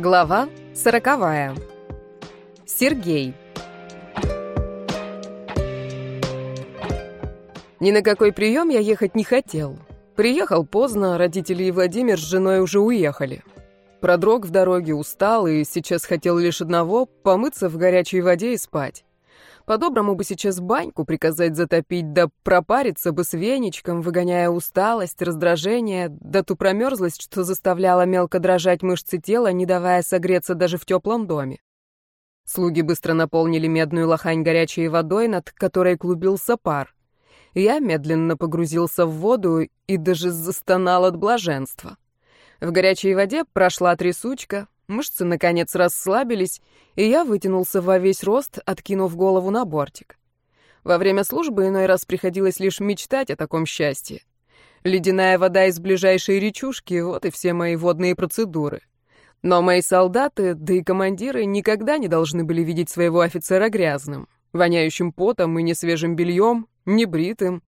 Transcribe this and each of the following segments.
Глава сороковая. Сергей. Ни на какой прием я ехать не хотел. Приехал поздно, родители и Владимир с женой уже уехали. Продрог в дороге, устал и сейчас хотел лишь одного — помыться в горячей воде и спать. По-доброму бы сейчас баньку приказать затопить, да пропариться бы с веничком, выгоняя усталость, раздражение, да ту промерзлость, что заставляла мелко дрожать мышцы тела, не давая согреться даже в теплом доме. Слуги быстро наполнили медную лохань горячей водой, над которой клубился пар. Я медленно погрузился в воду и даже застонал от блаженства. В горячей воде прошла трясучка, Мышцы, наконец, расслабились, и я вытянулся во весь рост, откинув голову на бортик. Во время службы иной раз приходилось лишь мечтать о таком счастье. Ледяная вода из ближайшей речушки — вот и все мои водные процедуры. Но мои солдаты, да и командиры никогда не должны были видеть своего офицера грязным, воняющим потом и несвежим бельем, небритым.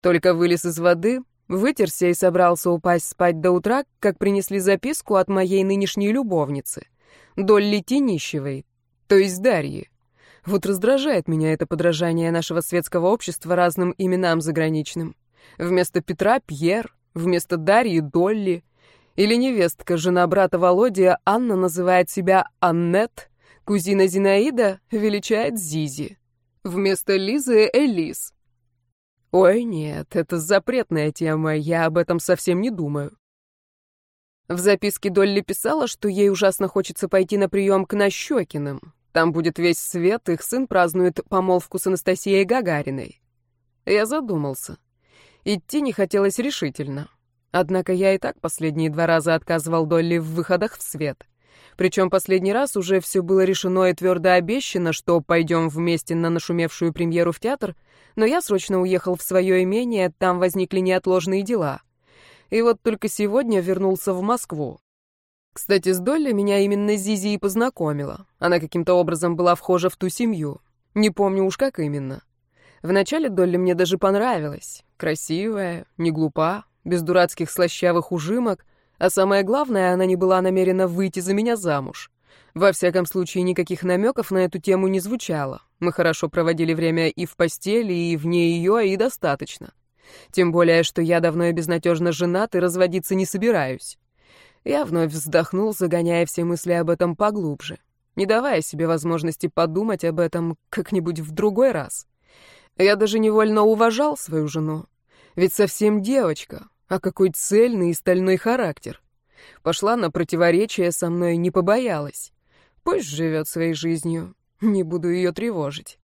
Только вылез из воды, Вытерся и собрался упасть спать до утра, как принесли записку от моей нынешней любовницы, Долли Тенищевой, то есть Дарьи. Вот раздражает меня это подражание нашего светского общества разным именам заграничным. Вместо Петра — Пьер, вместо Дарьи — Долли. Или невестка, жена брата Володя, Анна называет себя Аннет, кузина Зинаида величает Зизи. Вместо Лизы — Элис. Ой, нет, это запретная тема, я об этом совсем не думаю. В записке Долли писала, что ей ужасно хочется пойти на прием к Нащекиным. Там будет весь свет, их сын празднует помолвку с Анастасией Гагариной. Я задумался. Идти не хотелось решительно. Однако я и так последние два раза отказывал Долли в выходах в свет. Причем последний раз уже все было решено и твердо обещано, что пойдем вместе на нашумевшую премьеру в театр, но я срочно уехал в свое имение, там возникли неотложные дела. И вот только сегодня вернулся в Москву. Кстати, с Долли меня именно Зизи и познакомила. Она каким-то образом была вхожа в ту семью. Не помню уж как именно. Вначале Долли мне даже понравилась. Красивая, не глупа, без дурацких слащавых ужимок, а самое главное, она не была намерена выйти за меня замуж. Во всяком случае, никаких намеков на эту тему не звучало. Мы хорошо проводили время и в постели, и вне ее, и достаточно. Тем более, что я давно и безнадежно женат и разводиться не собираюсь. Я вновь вздохнул, загоняя все мысли об этом поглубже, не давая себе возможности подумать об этом как-нибудь в другой раз. Я даже невольно уважал свою жену. Ведь совсем девочка, а какой цельный и стальной характер. Пошла на противоречие со мной, не побоялась. Пусть живет своей жизнью, не буду ее тревожить.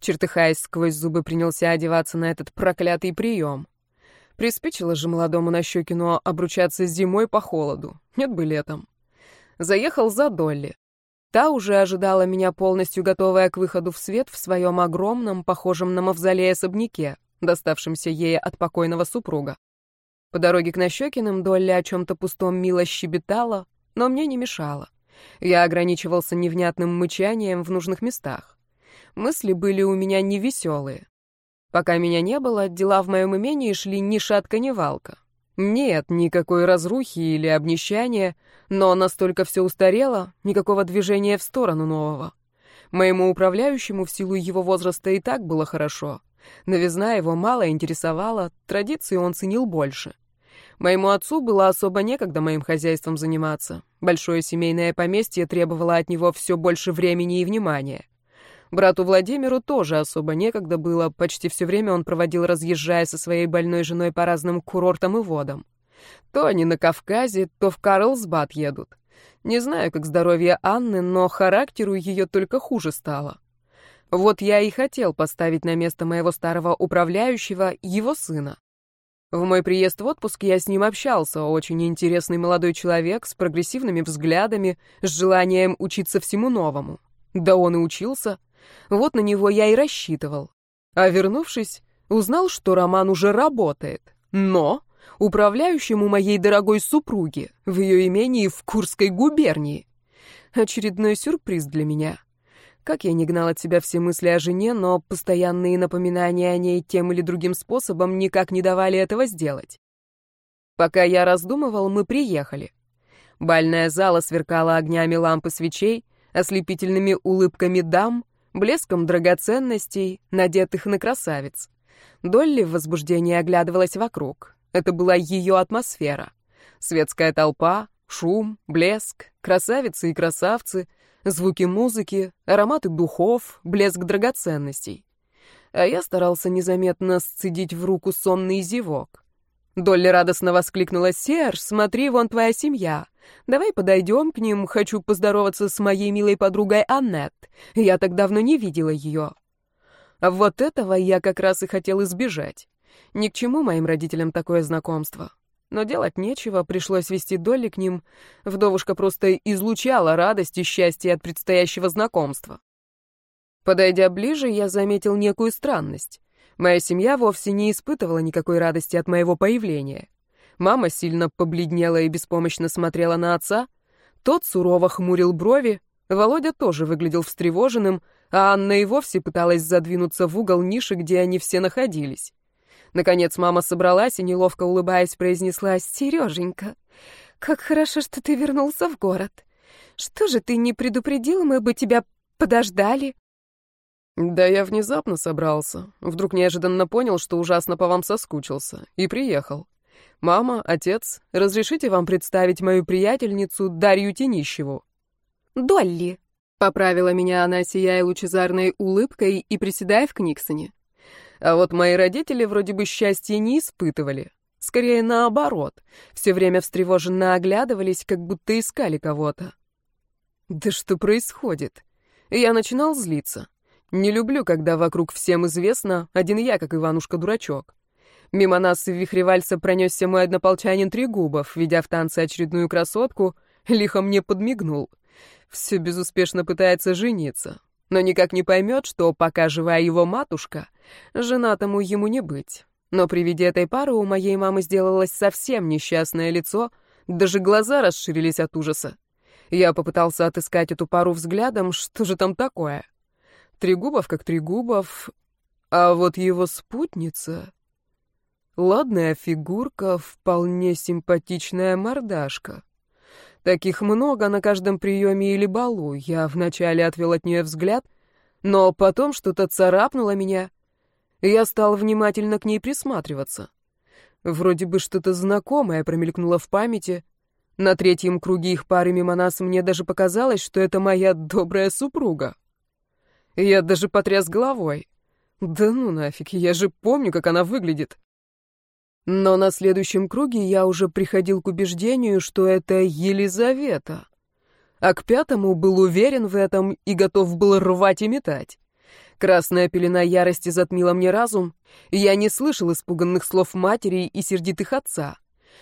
Чертыхаясь сквозь зубы, принялся одеваться на этот проклятый прием. Приспичило же молодому Нащекину обручаться зимой по холоду. Нет бы летом. Заехал за Долли. Та уже ожидала меня полностью готовая к выходу в свет в своем огромном, похожем на мавзолей особняке, доставшемся ей от покойного супруга. По дороге к Нащекиным Долли о чем-то пустом мило щебетала, но мне не мешала. Я ограничивался невнятным мычанием в нужных местах. Мысли были у меня невеселые. Пока меня не было, дела в моем имении шли ни шатка, ни валка. Нет никакой разрухи или обнищания, но настолько все устарело, никакого движения в сторону нового. Моему управляющему в силу его возраста и так было хорошо. Новизна его мало интересовала, традиции он ценил больше. Моему отцу было особо некогда моим хозяйством заниматься. Большое семейное поместье требовало от него все больше времени и внимания. Брату Владимиру тоже особо некогда было, почти все время он проводил, разъезжая со своей больной женой по разным курортам и водам. То они на Кавказе, то в Карлсбад едут. Не знаю, как здоровье Анны, но характеру ее только хуже стало. Вот я и хотел поставить на место моего старого управляющего его сына. В мой приезд в отпуск я с ним общался, очень интересный молодой человек с прогрессивными взглядами, с желанием учиться всему новому. Да он и учился. Вот на него я и рассчитывал. А вернувшись, узнал, что Роман уже работает. Но управляющему моей дорогой супруги в ее имении в Курской губернии. Очередной сюрприз для меня. Как я не гнал от себя все мысли о жене, но постоянные напоминания о ней тем или другим способом никак не давали этого сделать. Пока я раздумывал, мы приехали. Бальная зала сверкала огнями лампы свечей, ослепительными улыбками дам, блеском драгоценностей, надетых на красавиц. Долли в возбуждении оглядывалась вокруг. Это была ее атмосфера. Светская толпа, шум, блеск, красавицы и красавцы, звуки музыки, ароматы духов, блеск драгоценностей. А я старался незаметно сцедить в руку сонный зевок. Долли радостно воскликнула «Серж, смотри, вон твоя семья. Давай подойдем к ним, хочу поздороваться с моей милой подругой Аннет. Я так давно не видела ее». А вот этого я как раз и хотел избежать. Ни к чему моим родителям такое знакомство. Но делать нечего, пришлось вести Долли к ним. Вдовушка просто излучала радость и счастье от предстоящего знакомства. Подойдя ближе, я заметил некую странность. Моя семья вовсе не испытывала никакой радости от моего появления. Мама сильно побледнела и беспомощно смотрела на отца. Тот сурово хмурил брови. Володя тоже выглядел встревоженным, а Анна и вовсе пыталась задвинуться в угол ниши, где они все находились. Наконец мама собралась и, неловко улыбаясь, произнесла «Сереженька, как хорошо, что ты вернулся в город. Что же ты не предупредил, мы бы тебя подождали?» «Да я внезапно собрался. Вдруг неожиданно понял, что ужасно по вам соскучился. И приехал. Мама, отец, разрешите вам представить мою приятельницу Дарью Тенищеву?» «Долли», — поправила меня она, сияя лучезарной улыбкой и приседая в Книксоне. А вот мои родители вроде бы счастья не испытывали. Скорее наоборот. Все время встревоженно оглядывались, как будто искали кого-то. Да что происходит? Я начинал злиться. Не люблю, когда вокруг всем известно, один я, как Иванушка-дурачок. Мимо нас в вихре вальса пронесся мой однополчанин Трегубов, ведя в танце очередную красотку, лихо мне подмигнул. Все безуспешно пытается жениться но никак не поймет, что пока жива его матушка, женатому ему не быть. Но при виде этой пары у моей мамы сделалось совсем несчастное лицо, даже глаза расширились от ужаса. Я попытался отыскать эту пару взглядом, что же там такое. Трегубов как Трегубов, а вот его спутница... Ладная фигурка, вполне симпатичная мордашка. Таких много на каждом приеме или балу. Я вначале отвел от нее взгляд, но потом что-то царапнуло меня, я стал внимательно к ней присматриваться. Вроде бы что-то знакомое промелькнуло в памяти. На третьем круге их пары мимо нас мне даже показалось, что это моя добрая супруга. Я даже потряс головой. Да ну нафиг, я же помню, как она выглядит. Но на следующем круге я уже приходил к убеждению, что это Елизавета. А к пятому был уверен в этом и готов был рвать и метать. Красная пелена ярости затмила мне разум, и я не слышал испуганных слов матери и сердитых отца.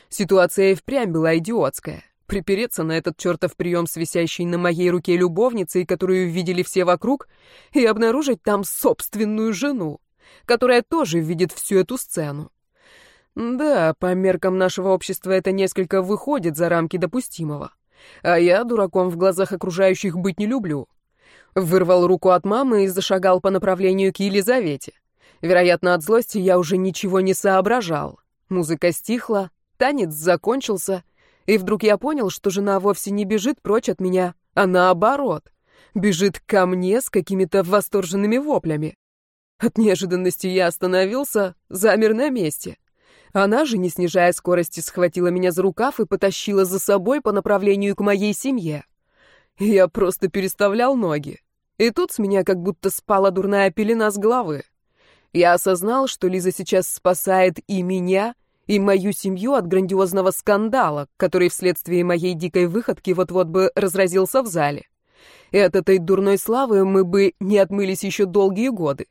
Ситуация и впрямь была идиотская. Припереться на этот чертов прием с висящей на моей руке любовницей, которую видели все вокруг, и обнаружить там собственную жену, которая тоже видит всю эту сцену. Да, по меркам нашего общества это несколько выходит за рамки допустимого. А я дураком в глазах окружающих быть не люблю. Вырвал руку от мамы и зашагал по направлению к Елизавете. Вероятно, от злости я уже ничего не соображал. Музыка стихла, танец закончился, и вдруг я понял, что жена вовсе не бежит прочь от меня, а наоборот, бежит ко мне с какими-то восторженными воплями. От неожиданности я остановился, замер на месте — она же, не снижая скорости, схватила меня за рукав и потащила за собой по направлению к моей семье. Я просто переставлял ноги. И тут с меня как будто спала дурная пелена с головы. Я осознал, что Лиза сейчас спасает и меня, и мою семью от грандиозного скандала, который вследствие моей дикой выходки вот-вот бы разразился в зале. И от этой дурной славы мы бы не отмылись еще долгие годы.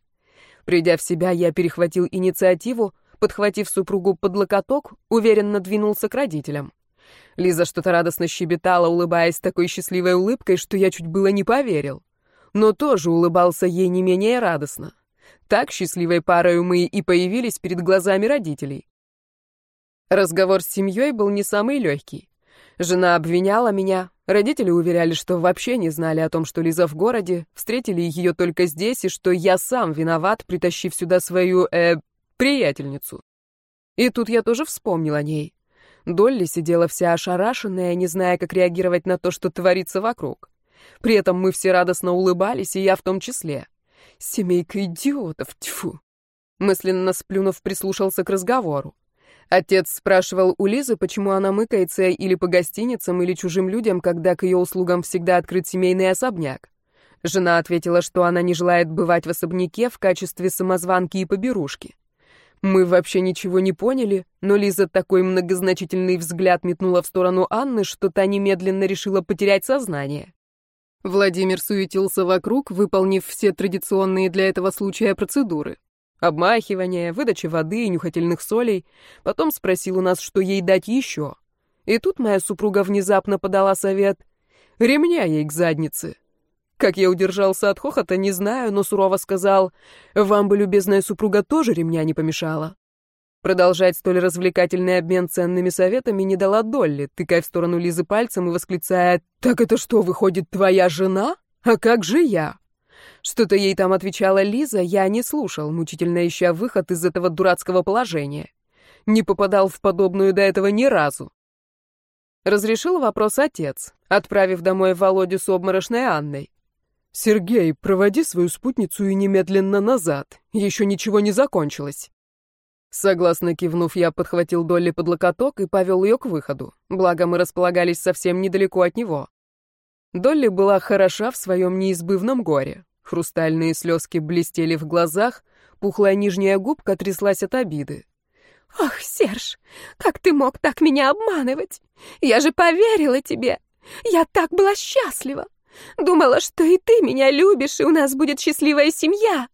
Придя в себя, я перехватил инициативу, подхватив супругу под локоток, уверенно двинулся к родителям. Лиза что-то радостно щебетала, улыбаясь такой счастливой улыбкой, что я чуть было не поверил. Но тоже улыбался ей не менее радостно. Так счастливой парой мы и появились перед глазами родителей. Разговор с семьей был не самый легкий. Жена обвиняла меня, родители уверяли, что вообще не знали о том, что Лиза в городе, встретили ее только здесь, и что я сам виноват, притащив сюда свою, э, приятельницу. И тут я тоже вспомнил о ней. Долли сидела вся ошарашенная, не зная, как реагировать на то, что творится вокруг. При этом мы все радостно улыбались, и я в том числе. Семейка идиотов, тьфу. Мысленно сплюнув, прислушался к разговору. Отец спрашивал у Лизы, почему она мыкается или по гостиницам, или чужим людям, когда к ее услугам всегда открыт семейный особняк. Жена ответила, что она не желает бывать в особняке в качестве самозванки и поберушки. Мы вообще ничего не поняли, но Лиза такой многозначительный взгляд метнула в сторону Анны, что та немедленно решила потерять сознание. Владимир суетился вокруг, выполнив все традиционные для этого случая процедуры. Обмахивание, выдача воды и нюхательных солей. Потом спросил у нас, что ей дать еще. И тут моя супруга внезапно подала совет. Ремня ей к заднице. Как я удержался от хохота, не знаю, но сурово сказал, «Вам бы, любезная супруга, тоже ремня не помешала». Продолжать столь развлекательный обмен ценными советами не дала Долли, тыкая в сторону Лизы пальцем и восклицая, «Так это что, выходит, твоя жена? А как же я?» Что-то ей там отвечала Лиза, я не слушал, мучительно ища выход из этого дурацкого положения. Не попадал в подобную до этого ни разу. Разрешил вопрос отец, отправив домой Володю с обморочной Анной. «Сергей, проводи свою спутницу и немедленно назад. Еще ничего не закончилось». Согласно кивнув, я подхватил Долли под локоток и повел ее к выходу, благо мы располагались совсем недалеко от него. Долли была хороша в своем неизбывном горе. Хрустальные слезки блестели в глазах, пухлая нижняя губка тряслась от обиды. «Ах, Серж, как ты мог так меня обманывать? Я же поверила тебе! Я так была счастлива! Думала, что и ты меня любишь, и у нас будет счастливая семья!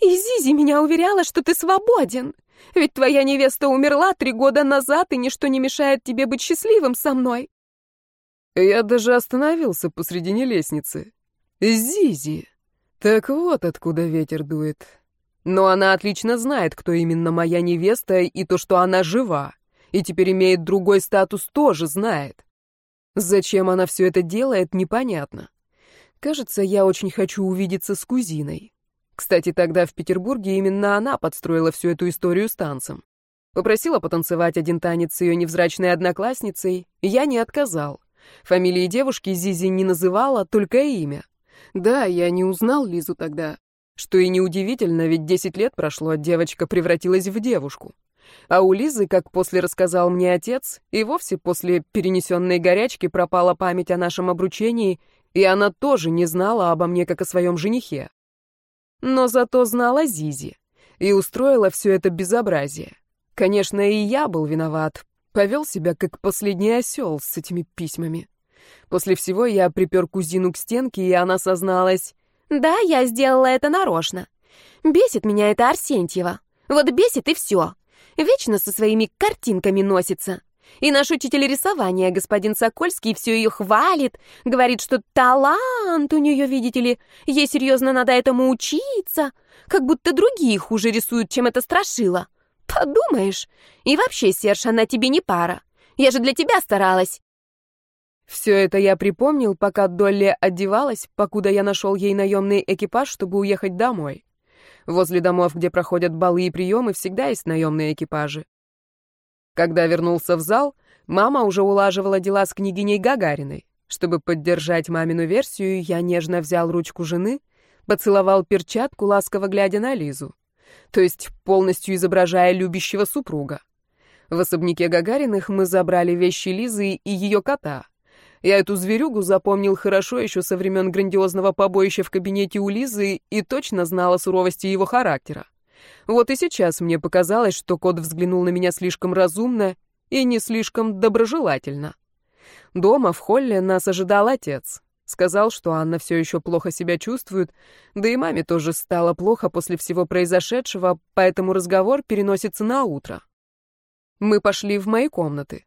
И Зизи меня уверяла, что ты свободен, ведь твоя невеста умерла три года назад, и ничто не мешает тебе быть счастливым со мной!» Я даже остановился посредине лестницы. «Зизи!» Так вот откуда ветер дует. Но она отлично знает, кто именно моя невеста, и то, что она жива. И теперь имеет другой статус, тоже знает. Зачем она все это делает, непонятно. Кажется, я очень хочу увидеться с кузиной. Кстати, тогда в Петербурге именно она подстроила всю эту историю с танцем. Попросила потанцевать один танец с ее невзрачной одноклассницей, я не отказал. Фамилии девушки Зизи не называла, только имя. Да, я не узнал Лизу тогда. Что и неудивительно, ведь 10 лет прошло, а девочка превратилась в девушку. А у Лизы, как после рассказал мне отец, и вовсе после перенесенной горячки пропала память о нашем обручении, и она тоже не знала обо мне, как о своем женихе. Но зато знала Зизи и устроила все это безобразие. Конечно, и я был виноват, повел себя как последний осел с этими письмами. После всего я припер кузину к стенке, и она созналась. «Да, я сделала это нарочно. Бесит меня это Арсентьева. Вот бесит и все. Вечно со своими картинками носится. И наш учитель рисования, господин Сокольский, все ее хвалит, говорит, что талант у нее, видите ли, ей серьезно надо этому учиться, как будто другие хуже рисуют, чем это страшило. Подумаешь, и вообще, Серж, она тебе не пара. Я же для тебя старалась. Все это я припомнил, пока Долли одевалась, покуда я нашел ей наемный экипаж, чтобы уехать домой. Возле домов, где проходят балы и приемы, всегда есть наемные экипажи. Когда вернулся в зал, мама уже улаживала дела с княгиней Гагариной. Чтобы поддержать мамину версию, я нежно взял ручку жены, поцеловал перчатку, ласково глядя на Лизу. То есть полностью изображая любящего супруга. В особняке Гагариных мы забрали вещи Лизы и ее кота — я эту зверюгу запомнил хорошо еще со времен грандиозного побоища в кабинете у Лизы и точно знал о суровости его характера. Вот и сейчас мне показалось, что кот взглянул на меня слишком разумно и не слишком доброжелательно. Дома, в холле, нас ожидал отец. Сказал, что Анна все еще плохо себя чувствует, да и маме тоже стало плохо после всего произошедшего, поэтому разговор переносится на утро. Мы пошли в мои комнаты.